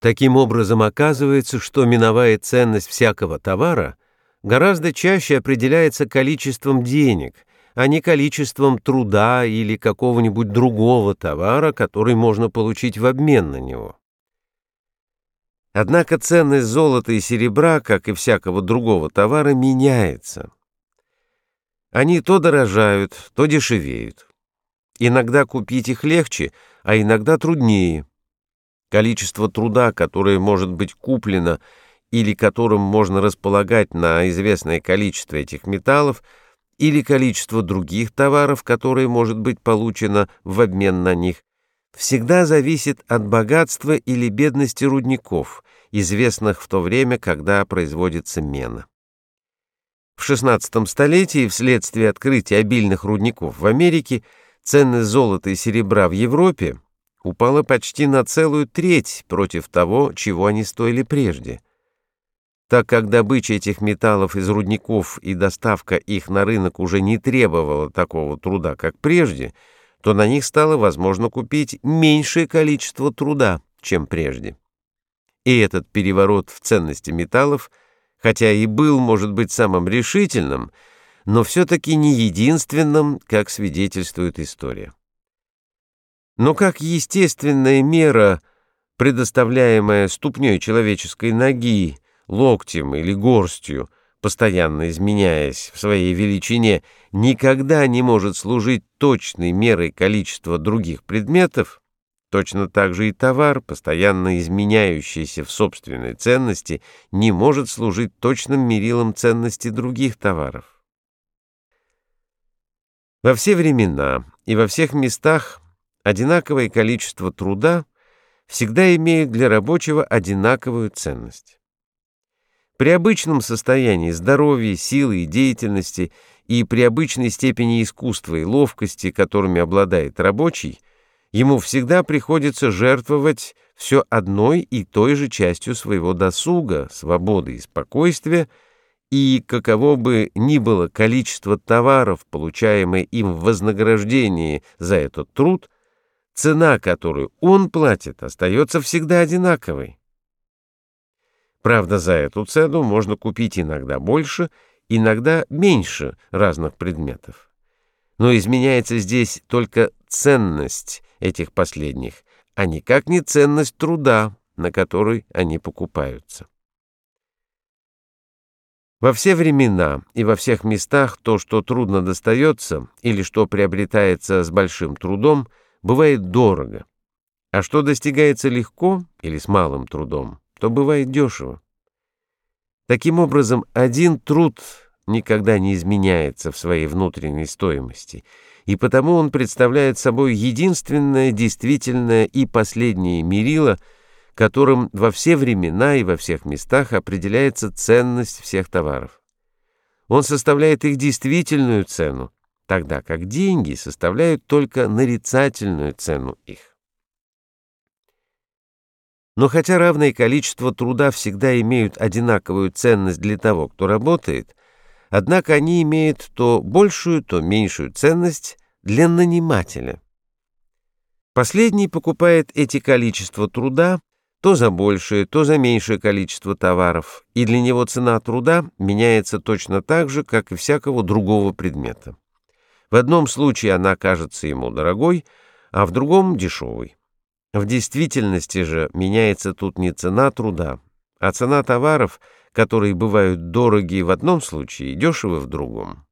Таким образом, оказывается, что миновая ценность всякого товара гораздо чаще определяется количеством денег, а не количеством труда или какого-нибудь другого товара, который можно получить в обмен на него. Однако ценность золота и серебра, как и всякого другого товара, меняется. Они то дорожают, то дешевеют. Иногда купить их легче, а иногда труднее. Количество труда, которое может быть куплено или которым можно располагать на известное количество этих металлов, или количество других товаров, которые может быть получено в обмен на них, всегда зависит от богатства или бедности рудников, известных в то время, когда производится мена. В XVI столетии вследствие открытия обильных рудников в Америке ценность золота и серебра в Европе упала почти на целую треть против того, чего они стоили прежде. Так как добыча этих металлов из рудников и доставка их на рынок уже не требовала такого труда, как прежде, то на них стало возможно купить меньшее количество труда, чем прежде. И этот переворот в ценности металлов, хотя и был, может быть, самым решительным, но все-таки не единственным, как свидетельствует история. Но как естественная мера, предоставляемая ступней человеческой ноги, локтем или горстью, постоянно изменяясь в своей величине, никогда не может служить точной мерой количества других предметов, точно так же и товар, постоянно изменяющийся в собственной ценности, не может служить точным мерилом ценности других товаров. Во все времена и во всех местах одинаковое количество труда всегда имеет для рабочего одинаковую ценность. При обычном состоянии здоровья, силы и деятельности и при обычной степени искусства и ловкости, которыми обладает рабочий, ему всегда приходится жертвовать все одной и той же частью своего досуга, свободы и спокойствия, и каково бы ни было количество товаров, получаемое им в вознаграждении за этот труд – цена, которую он платит, остается всегда одинаковой. Правда, за эту цену можно купить иногда больше, иногда меньше разных предметов. Но изменяется здесь только ценность этих последних, а никак не ценность труда, на который они покупаются. Во все времена и во всех местах то, что трудно достается или что приобретается с большим трудом – бывает дорого, а что достигается легко или с малым трудом, то бывает дешево. Таким образом, один труд никогда не изменяется в своей внутренней стоимости, и потому он представляет собой единственное действительное и последнее мерило, которым во все времена и во всех местах определяется ценность всех товаров. Он составляет их действительную цену, тогда как деньги составляют только нарицательную цену их. Но хотя равное количество труда всегда имеют одинаковую ценность для того, кто работает, однако они имеют то большую, то меньшую ценность для нанимателя. Последний покупает эти количества труда то за большее, то за меньшее количество товаров, и для него цена труда меняется точно так же, как и всякого другого предмета. В одном случае она кажется ему дорогой, а в другом — дешевой. В действительности же меняется тут не цена труда, а цена товаров, которые бывают дороги в одном случае и дешевы в другом.